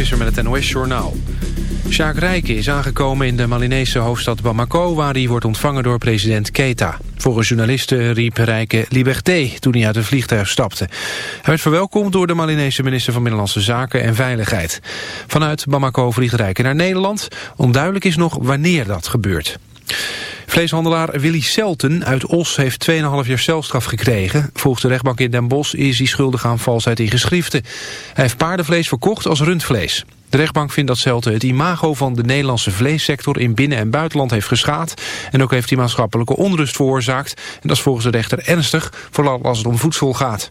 Visser met het NOS-journaal. Sjaak Rijke is aangekomen in de Malinese hoofdstad Bamako... waar hij wordt ontvangen door president Keita. Volgens journalisten riep Rijke liberté toen hij uit het vliegtuig stapte. Hij werd verwelkomd door de Malinese minister van Binnenlandse Zaken en Veiligheid. Vanuit Bamako vliegt Rijke naar Nederland. Onduidelijk is nog wanneer dat gebeurt. Vleeshandelaar Willy Selten uit Os heeft 2,5 jaar celstraf gekregen. Volgens de rechtbank in Den Bosch is hij schuldig aan valsheid in geschriften. Hij heeft paardenvlees verkocht als rundvlees. De rechtbank vindt dat Selten het imago van de Nederlandse vleessector in binnen- en buitenland heeft geschaad. En ook heeft hij maatschappelijke onrust veroorzaakt. En dat is volgens de rechter ernstig, vooral als het om voedsel gaat.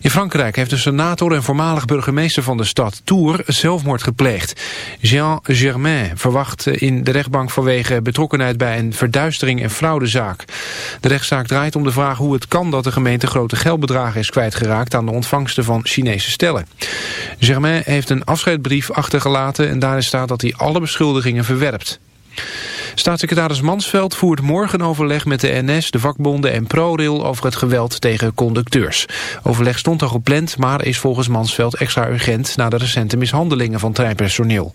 In Frankrijk heeft de senator en voormalig burgemeester van de stad Tours zelfmoord gepleegd. Jean Germain verwacht in de rechtbank vanwege betrokkenheid bij een verduistering en fraudezaak. De rechtszaak draait om de vraag hoe het kan dat de gemeente grote geldbedragen is kwijtgeraakt aan de ontvangsten van Chinese stellen. Germain heeft een afscheidbrief achtergelaten en daarin staat dat hij alle beschuldigingen verwerpt. Staatssecretaris Mansveld voert morgen overleg met de NS, de vakbonden en ProRail over het geweld tegen conducteurs. Overleg stond al gepland, maar is volgens Mansveld extra urgent na de recente mishandelingen van treinpersoneel.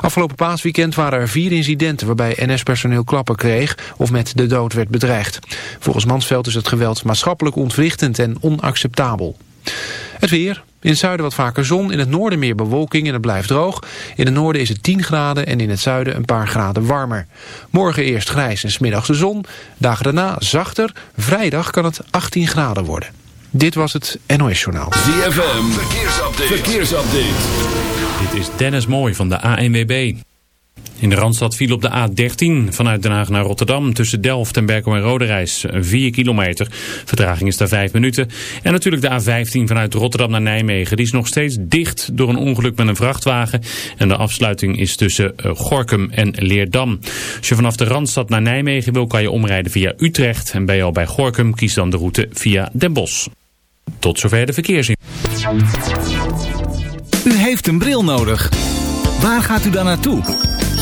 Afgelopen paasweekend waren er vier incidenten waarbij NS-personeel klappen kreeg of met de dood werd bedreigd. Volgens Mansveld is het geweld maatschappelijk ontwrichtend en onacceptabel. Het weer. In het zuiden wat vaker zon, in het noorden meer bewolking en het blijft droog. In het noorden is het 10 graden en in het zuiden een paar graden warmer. Morgen eerst grijs en smiddags de zon. Dagen daarna zachter. Vrijdag kan het 18 graden worden. Dit was het NOS Journaal. ZFM, verkeersupdate. verkeersupdate. Dit is Dennis Mooi van de ANWB. In de Randstad viel op de A13 vanuit Den Haag naar Rotterdam tussen Delft en Berkel en Roderijs 4 kilometer. Vertraging is daar 5 minuten. En natuurlijk de A15 vanuit Rotterdam naar Nijmegen. Die is nog steeds dicht door een ongeluk met een vrachtwagen. En de afsluiting is tussen eh, Gorkum en Leerdam. Als je vanaf de Randstad naar Nijmegen wil kan je omrijden via Utrecht. En ben je al bij Gorkum kies dan de route via Den Bosch. Tot zover de verkeersin. U heeft een bril nodig. Waar gaat u dan naartoe?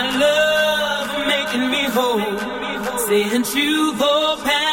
find love making me whole, saying to the past.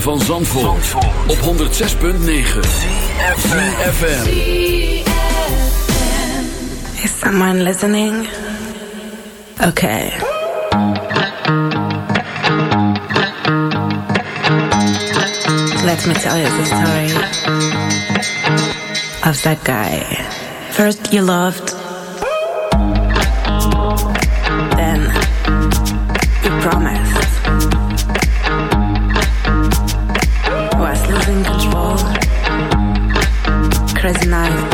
Van Zandvoort, op 106.9 CFFM Is someone listening? Okay. Let me tell you the story Of that guy. First you loved Then You promised Crazy Night.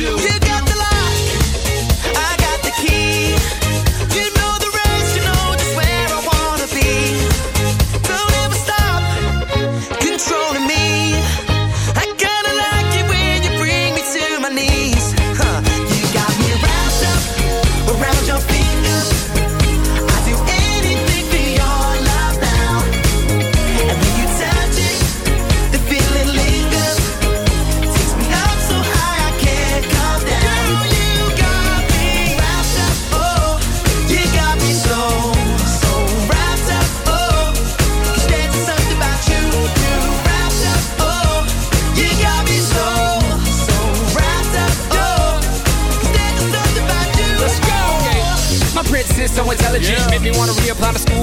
you.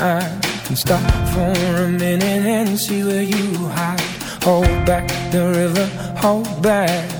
I can stop for a minute and see where you hide. Hold back the river, hold back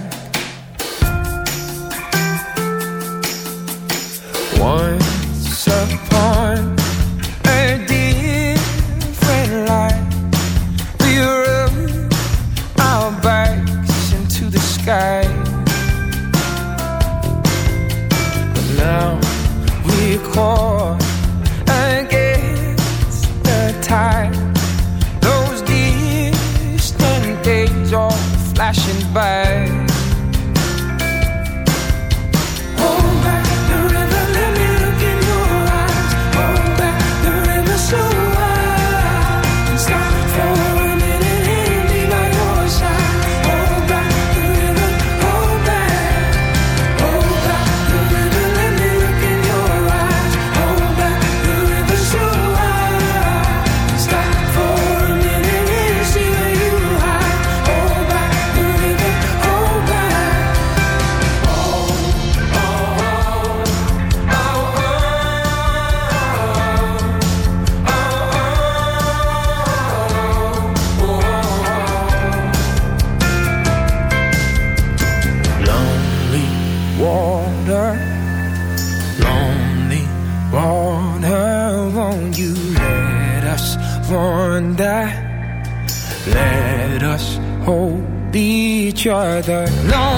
other. No.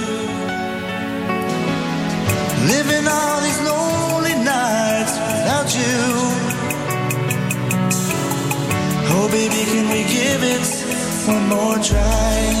Baby, can we give it one more try?